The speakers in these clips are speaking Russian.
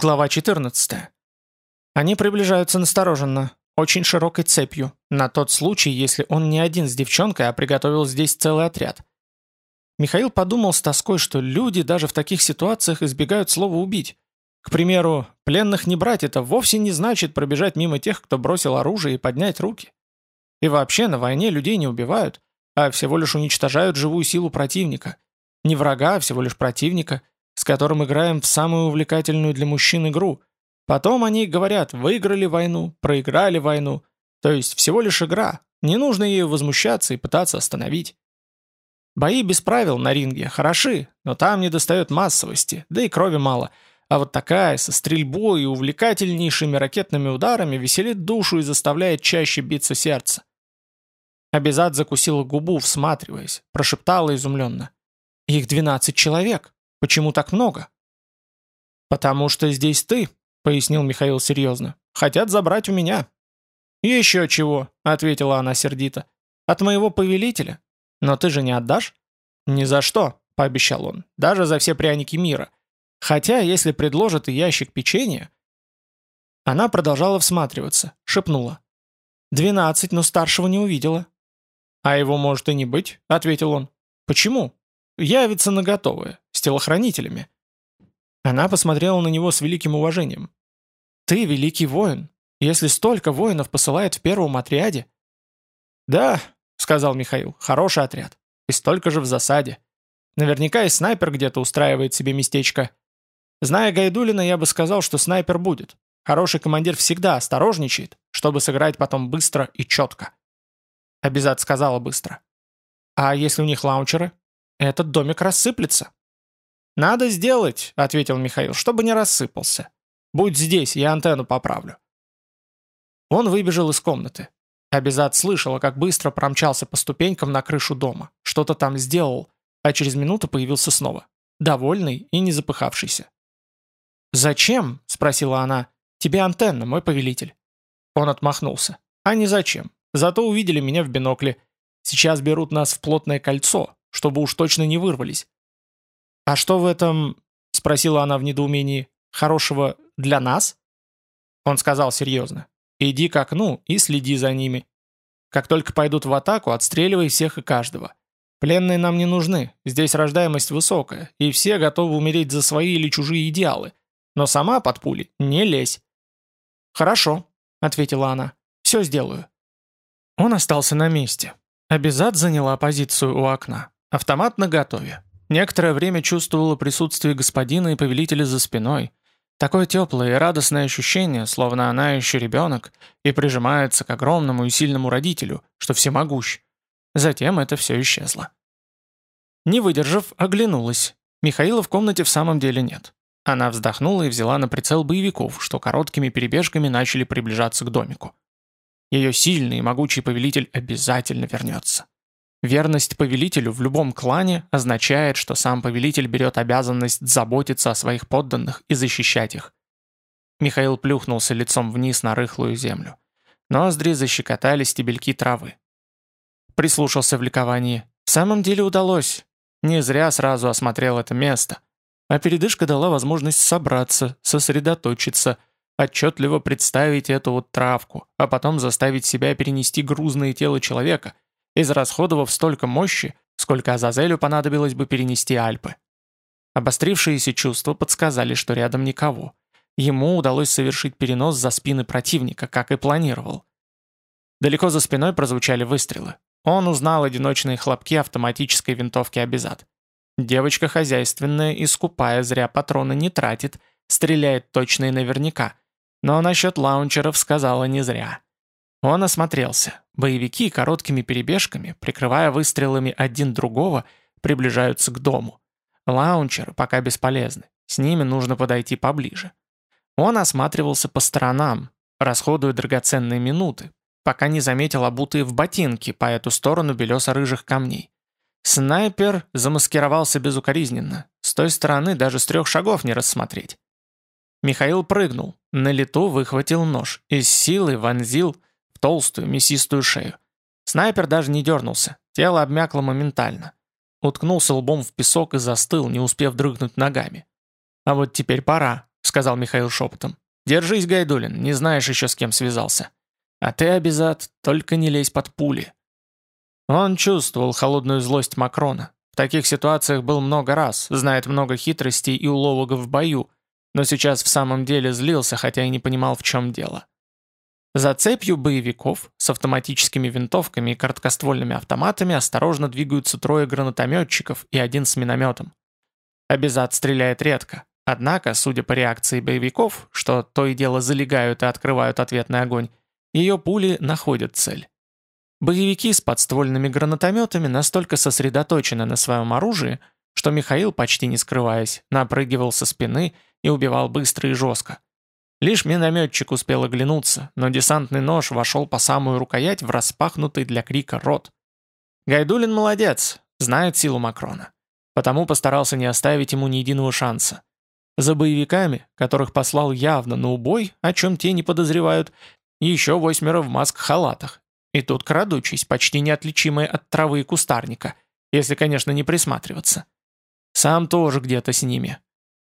Глава 14. Они приближаются настороженно, очень широкой цепью, на тот случай, если он не один с девчонкой, а приготовил здесь целый отряд. Михаил подумал с тоской, что люди даже в таких ситуациях избегают слова «убить». К примеру, пленных не брать – это вовсе не значит пробежать мимо тех, кто бросил оружие и поднять руки. И вообще на войне людей не убивают, а всего лишь уничтожают живую силу противника. Не врага, а всего лишь противника – с которым играем в самую увлекательную для мужчин игру. Потом они говорят, выиграли войну, проиграли войну. То есть всего лишь игра, не нужно ею возмущаться и пытаться остановить. Бои без правил на ринге хороши, но там недостает массовости, да и крови мало. А вот такая, со стрельбой и увлекательнейшими ракетными ударами, веселит душу и заставляет чаще биться сердце. Абизад закусила губу, всматриваясь, прошептала изумленно. «Их двенадцать человек!» Почему так много?» «Потому что здесь ты», — пояснил Михаил серьезно. «Хотят забрать у меня». «Еще чего», — ответила она сердито. «От моего повелителя. Но ты же не отдашь?» «Ни за что», — пообещал он, — «даже за все пряники мира. Хотя, если предложат и ящик печенья...» Она продолжала всматриваться, шепнула. «Двенадцать, но старшего не увидела». «А его может и не быть», — ответил он. «Почему?» Явится на готовое, с телохранителями. Она посмотрела на него с великим уважением. «Ты великий воин. Если столько воинов посылает в первом отряде...» «Да», — сказал Михаил, — «хороший отряд. И столько же в засаде. Наверняка и снайпер где-то устраивает себе местечко. Зная Гайдулина, я бы сказал, что снайпер будет. Хороший командир всегда осторожничает, чтобы сыграть потом быстро и четко». Абизад сказала быстро. «А если у них лаунчеры?» Этот домик рассыплется». «Надо сделать», — ответил Михаил, — «чтобы не рассыпался. Будь здесь, я антенну поправлю». Он выбежал из комнаты. Абизад слышала, как быстро промчался по ступенькам на крышу дома. Что-то там сделал, а через минуту появился снова. Довольный и не запыхавшийся. «Зачем?» — спросила она. «Тебе антенна, мой повелитель». Он отмахнулся. «А не зачем. Зато увидели меня в бинокле. Сейчас берут нас в плотное кольцо, чтобы уж точно не вырвались. «А что в этом?» — спросила она в недоумении. «Хорошего для нас?» Он сказал серьезно. «Иди к окну и следи за ними. Как только пойдут в атаку, отстреливай всех и каждого. Пленные нам не нужны, здесь рождаемость высокая, и все готовы умереть за свои или чужие идеалы. Но сама под пули не лезь». «Хорошо», — ответила она. «Все сделаю». Он остался на месте. Абизад заняла позицию у окна. Автомат наготове. Некоторое время чувствовала присутствие господина и повелителя за спиной. Такое теплое и радостное ощущение, словно она еще ребенок, и прижимается к огромному и сильному родителю, что всемогущ. Затем это все исчезло. Не выдержав, оглянулась. Михаила в комнате в самом деле нет. Она вздохнула и взяла на прицел боевиков, что короткими перебежками начали приближаться к домику. Ее сильный и могучий повелитель обязательно вернется. Верность повелителю в любом клане означает, что сам повелитель берет обязанность заботиться о своих подданных и защищать их. Михаил плюхнулся лицом вниз на рыхлую землю. Ноздри защекотали стебельки травы. Прислушался в ликовании. В самом деле удалось. Не зря сразу осмотрел это место. А передышка дала возможность собраться, сосредоточиться, отчетливо представить эту вот травку, а потом заставить себя перенести грузное тело человека – израсходовав столько мощи, сколько Азазелю понадобилось бы перенести Альпы. Обострившиеся чувства подсказали, что рядом никого. Ему удалось совершить перенос за спины противника, как и планировал. Далеко за спиной прозвучали выстрелы. Он узнал одиночные хлопки автоматической винтовки Абизад. Девочка хозяйственная и скупая, зря патроны не тратит, стреляет точно и наверняка. Но насчет лаунчеров сказала не зря. Он осмотрелся. Боевики короткими перебежками, прикрывая выстрелами один другого, приближаются к дому. Лаунчеры пока бесполезны. С ними нужно подойти поближе. Он осматривался по сторонам, расходуя драгоценные минуты, пока не заметил обутые в ботинки по эту сторону белесо-рыжих камней. Снайпер замаскировался безукоризненно. С той стороны даже с трех шагов не рассмотреть. Михаил прыгнул, на лету выхватил нож и с силой вонзил толстую, мясистую шею. Снайпер даже не дернулся, тело обмякло моментально. Уткнулся лбом в песок и застыл, не успев дрыгнуть ногами. А вот теперь пора. — сказал Михаил шепотом. «Держись, Гайдулин, не знаешь еще, с кем связался. А ты, Абизат, только не лезь под пули». Он чувствовал холодную злость Макрона. В таких ситуациях был много раз, знает много хитростей и уловок в бою, но сейчас в самом деле злился, хотя и не понимал, в чем дело. За цепью боевиков с автоматическими винтовками и короткоствольными автоматами осторожно двигаются трое гранатометчиков и один с минометом. Абизат стреляет редко, однако, судя по реакции боевиков, что то и дело залегают и открывают ответный огонь, ее пули находят цель. Боевики с подствольными гранатометами настолько сосредоточены на своем оружии, что Михаил, почти не скрываясь, напрыгивал со спины и убивал быстро и жестко. Лишь минометчик успел оглянуться, но десантный нож вошел по самую рукоять в распахнутый для крика рот. Гайдулин молодец, знает силу Макрона. Потому постарался не оставить ему ни единого шанса. За боевиками, которых послал явно на убой, о чем те не подозревают, еще восьмеро в маск-халатах. И тут крадучись, почти неотличимые от травы и кустарника, если, конечно, не присматриваться. Сам тоже где-то с ними,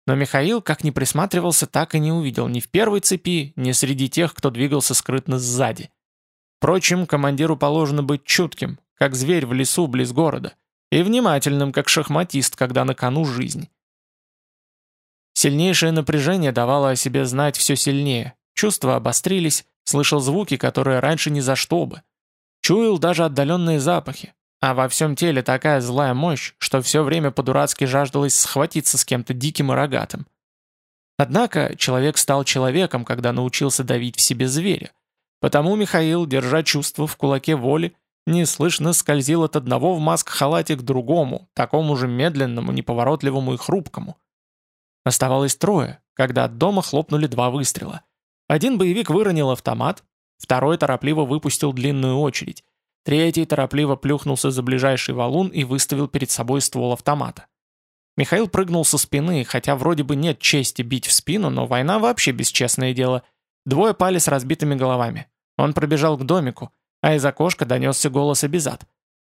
но Михаил, как ни присматривался, так и не увидел ни в первой цепи, ни среди тех, кто двигался скрытно сзади. Впрочем, командиру положено быть чутким, как зверь в лесу близ города, и внимательным, как шахматист, когда на кону жизнь. Сильнейшее напряжение давало о себе знать все сильнее, чувства обострились, слышал звуки, которые раньше ни за что бы. Чуял даже отдаленные запахи, а во всем теле такая злая мощь, что все время по-дурацки жаждалось схватиться с кем-то диким и рогатым. Однако человек стал человеком, когда научился давить в себе зверя. Потому Михаил, держа чувство в кулаке воли, неслышно скользил от одного в маск-халате к другому, такому же медленному, неповоротливому и хрупкому. Оставалось трое, когда от дома хлопнули два выстрела. Один боевик выронил автомат, второй торопливо выпустил длинную очередь, Третий торопливо плюхнулся за ближайший валун и выставил перед собой ствол автомата. Михаил прыгнул со спины, хотя вроде бы нет чести бить в спину, но война вообще бесчестное дело. Двое пали с разбитыми головами. Он пробежал к домику, а из окошка донесся голос Абизат.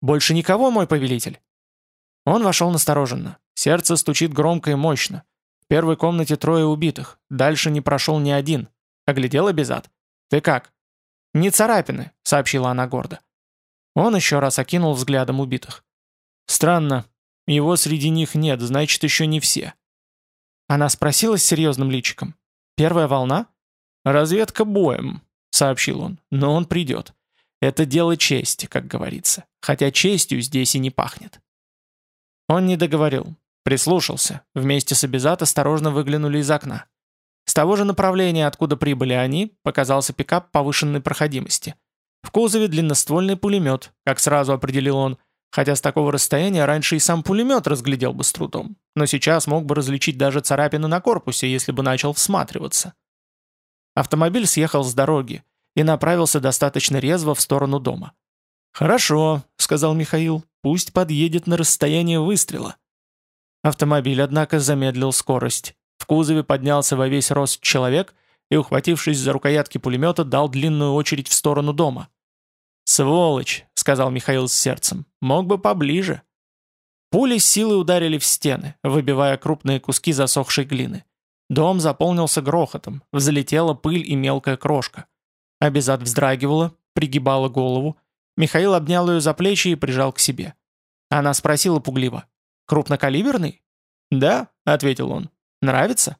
«Больше никого, мой повелитель?» Он вошел настороженно. Сердце стучит громко и мощно. В первой комнате трое убитых. Дальше не прошел ни один. Оглядел Абизат. «Ты как?» «Не царапины», — сообщила она гордо. Он еще раз окинул взглядом убитых. «Странно. Его среди них нет, значит, еще не все». Она спросила с серьезным личиком. «Первая волна?» «Разведка боем», — сообщил он, — «но он придет. Это дело чести, как говорится, хотя честью здесь и не пахнет». Он не договорил, прислушался, вместе с Абизат осторожно выглянули из окна. С того же направления, откуда прибыли они, показался пикап повышенной проходимости. В кузове длинноствольный пулемет, как сразу определил он, хотя с такого расстояния раньше и сам пулемет разглядел бы с трудом, но сейчас мог бы различить даже царапины на корпусе, если бы начал всматриваться. Автомобиль съехал с дороги и направился достаточно резво в сторону дома. «Хорошо», — сказал Михаил, — «пусть подъедет на расстояние выстрела». Автомобиль, однако, замедлил скорость. В кузове поднялся во весь рост человек и, ухватившись за рукоятки пулемета, дал длинную очередь в сторону дома. «Сволочь», — сказал Михаил с сердцем, — «мог бы поближе». Пули с силой ударили в стены, выбивая крупные куски засохшей глины. Дом заполнился грохотом, взлетела пыль и мелкая крошка. Абизад вздрагивала, пригибала голову. Михаил обнял ее за плечи и прижал к себе. Она спросила пугливо. «Крупнокалиберный?» «Да», — ответил он. «Нравится?»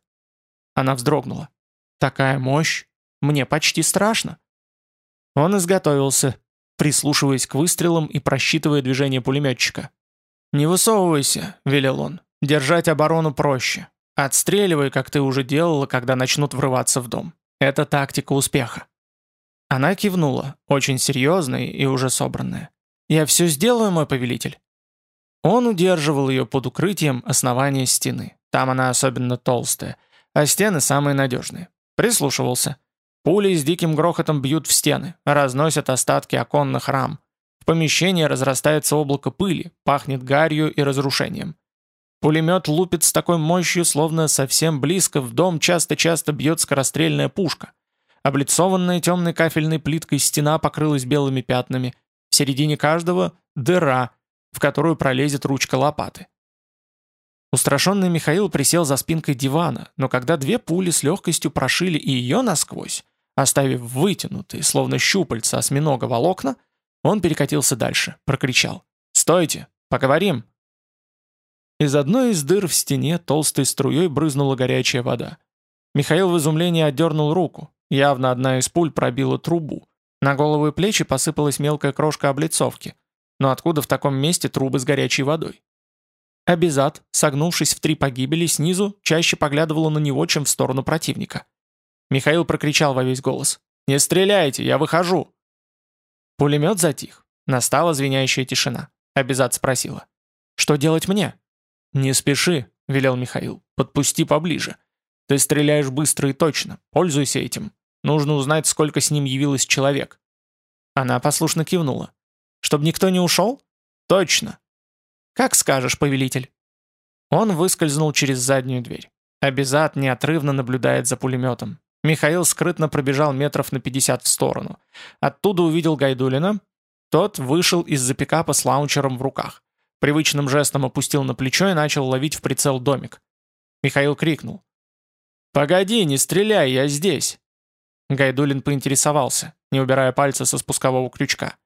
Она вздрогнула. «Такая мощь! Мне почти страшно!» Он изготовился, прислушиваясь к выстрелам и просчитывая движение пулеметчика. «Не высовывайся», — велел он. «Держать оборону проще. Отстреливай, как ты уже делала, когда начнут врываться в дом. Это тактика успеха». Она кивнула, очень серьезная и уже собранная. «Я все сделаю, мой повелитель». Он удерживал ее под укрытием основания стены. Там она особенно толстая, а стены самые надежные. Прислушивался. Пули с диким грохотом бьют в стены, разносят остатки оконных рам. В помещении разрастается облако пыли, пахнет гарью и разрушением. Пулемет лупит с такой мощью, словно совсем близко в дом часто-часто бьет скорострельная пушка. Облицованная темной кафельной плиткой стена покрылась белыми пятнами. В середине каждого — дыра, в которую пролезет ручка лопаты. Устрашенный Михаил присел за спинкой дивана, но когда две пули с легкостью прошили и ее насквозь, оставив вытянутые, словно щупальца осьминога волокна, он перекатился дальше, прокричал. «Стойте! Поговорим!» Из одной из дыр в стене толстой струей брызнула горячая вода. Михаил в изумлении отдернул руку. Явно одна из пуль пробила трубу. На голову и плечи посыпалась мелкая крошка облицовки. Но откуда в таком месте трубы с горячей водой? Абизат, согнувшись в три погибели, снизу чаще поглядывала на него, чем в сторону противника. Михаил прокричал во весь голос. «Не стреляйте, я выхожу!» Пулемет затих. Настала звенящая тишина. Абизат спросила. «Что делать мне?» «Не спеши», — велел Михаил. «Подпусти поближе. Ты стреляешь быстро и точно. Пользуйся этим. Нужно узнать, сколько с ним явилось человек». Она послушно кивнула. «Чтоб никто не ушел?» «Точно». «Как скажешь, повелитель». Он выскользнул через заднюю дверь. Абизат неотрывно наблюдает за пулеметом. Михаил скрытно пробежал метров на 50 в сторону. Оттуда увидел Гайдулина. Тот вышел из-за пикапа с лаунчером в руках. Привычным жестом опустил на плечо и начал ловить в прицел домик. Михаил крикнул. «Погоди, не стреляй, я здесь!» Гайдулин поинтересовался, не убирая пальца со спускового крючка.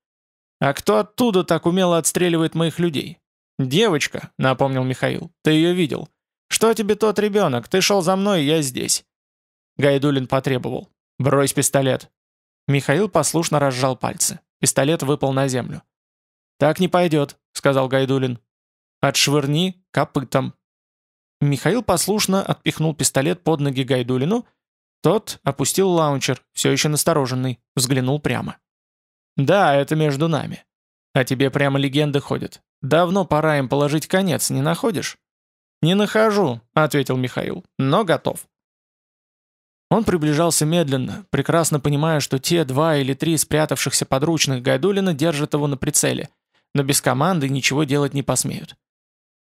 «А кто оттуда так умело отстреливает моих людей?» «Девочка», — напомнил Михаил, — «ты ее видел». «Что тебе тот ребенок? Ты шел за мной, я здесь». Гайдулин потребовал. «Брось пистолет». Михаил послушно разжал пальцы. Пистолет выпал на землю. «Так не пойдет», — сказал Гайдулин. «Отшвырни копытом». Михаил послушно отпихнул пистолет под ноги Гайдулину. Тот опустил лаунчер, все еще настороженный, взглянул прямо. «Да, это между нами. А тебе прямо легенды ходят. Давно пора им положить конец, не находишь?» «Не нахожу», — ответил Михаил, — «но готов». Он приближался медленно, прекрасно понимая, что те два или три спрятавшихся подручных Гайдулина держат его на прицеле, но без команды ничего делать не посмеют.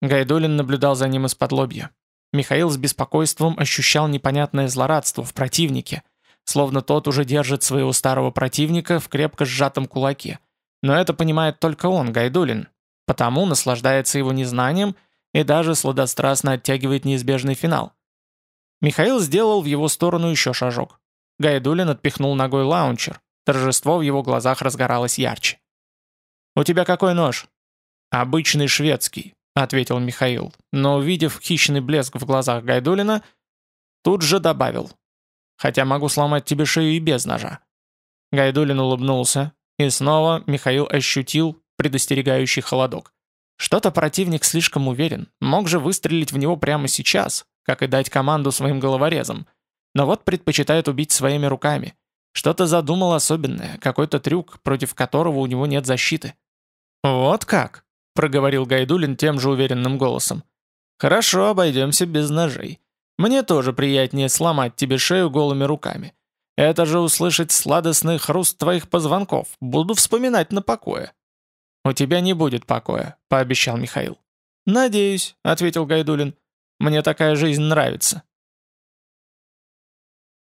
Гайдулин наблюдал за ним из-под лобья. Михаил с беспокойством ощущал непонятное злорадство в противнике, словно тот уже держит своего старого противника в крепко сжатом кулаке. Но это понимает только он, Гайдулин, потому наслаждается его незнанием и даже сладострастно оттягивает неизбежный финал. Михаил сделал в его сторону еще шажок. Гайдулин отпихнул ногой лаунчер. Торжество в его глазах разгоралось ярче. «У тебя какой нож?» «Обычный шведский», — ответил Михаил, но, увидев хищный блеск в глазах Гайдулина, тут же добавил. «Хотя могу сломать тебе шею и без ножа». Гайдулин улыбнулся, и снова Михаил ощутил предостерегающий холодок. Что-то противник слишком уверен, мог же выстрелить в него прямо сейчас, как и дать команду своим головорезам. Но вот предпочитает убить своими руками. Что-то задумал особенное, какой-то трюк, против которого у него нет защиты. «Вот как?» — проговорил Гайдулин тем же уверенным голосом. «Хорошо, обойдемся без ножей. Мне тоже приятнее сломать тебе шею голыми руками. Это же услышать сладостный хруст твоих позвонков. Буду вспоминать на покое». «У тебя не будет покоя», — пообещал Михаил. «Надеюсь», — ответил Гайдулин. «Мне такая жизнь нравится».